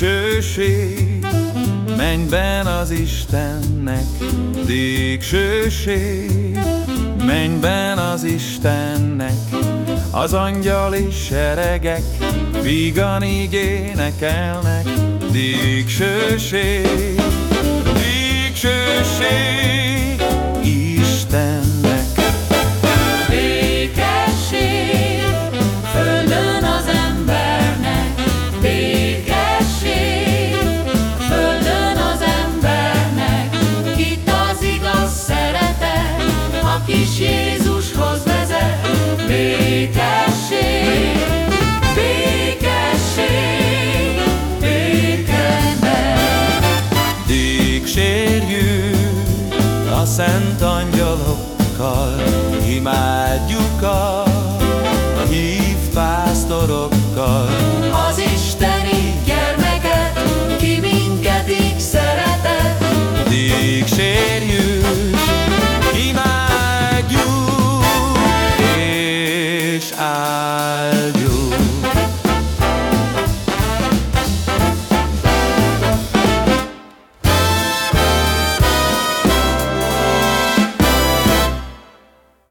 dicsőség, mennyben az Istennek. Dicsőség, mennyben az Istennek. Az angyali seregek vígan így énekelnek, dicsőség, dicsőség. Jézushoz vezet békesség, békesség, békember. Dicsérjük a szent angyalokkal, imádjuk a hív pásztorokkal.